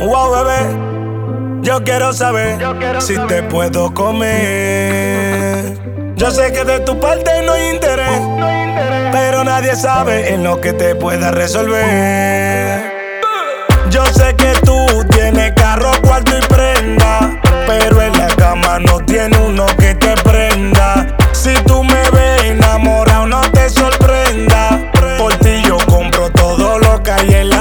Wow, bebé, yo quiero saber si te puedo comer. Yo sé que de tu parte no hay interés, pero nadie sabe en lo que te pueda resolver. Yo sé que tú tienes carro, cuarto y prenda, pero en la cama no tiene uno que te prenda. Si tú me ves enamorado, no te sorprenda. Por ti yo compro todo lo que hay en la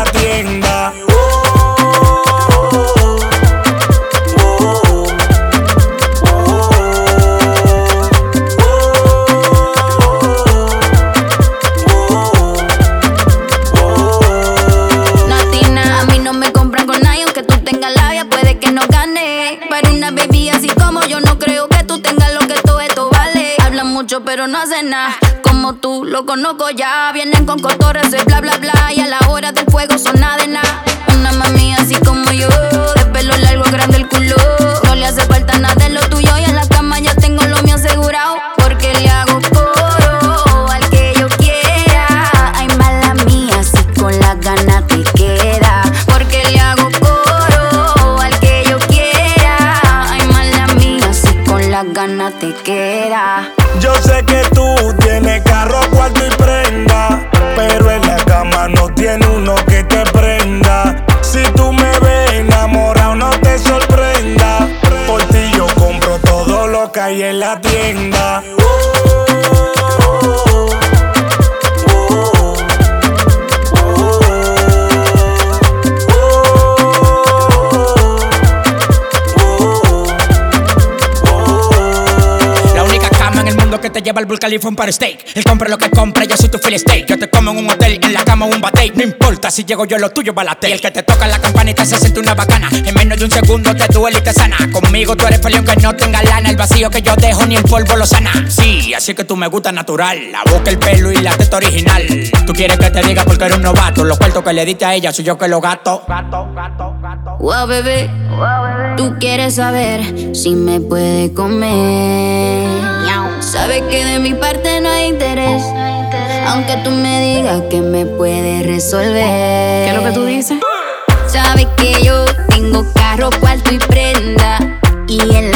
mucho, pero no hacen nada. Como tú, lo conozco ya. Vienen con cotorres de bla bla bla. Y a la hora del fuego son nada Yo sé que tú tienes carro, cuarto y prenda, pero en la cama no tiene uno que te prenda. Si tú me ves enamorado, no te sorprenda. Por ti yo compro todo lo que hay en la tienda. En que te lleva al Burj Khalifa un para steak. Él compra lo que compra, yo soy tu fill steak. Yo te como en un hotel, en la cama un bate. No importa si llego yo, lo tuyo balate. Y el que te toca la campanita se siente una bacana. En menos de un segundo te duele y te sana. Conmigo tú eres feliz aunque no tenga lana. El vacío que yo dejo ni el polvo lo sana. Sí, así que tú me gusta natural. La boca, el pelo y la teta original. Tú quieres que te diga porque eres un novato. Los cuartos que le diste a ella soy yo que lo gato. Gato, gato, gato. Wow, bebé, tú quieres saber si me puede comer. Sabes que de mi parte no hay interés. Aunque tú me digas que me puedes resolver. ¿Qué es lo que tú dices? Sabes que yo tengo carro, cuarto y prenda. Y en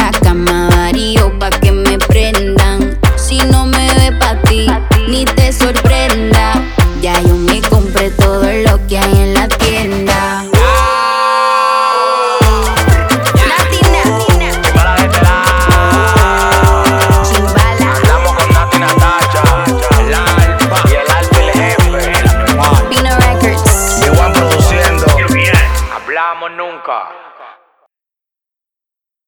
পা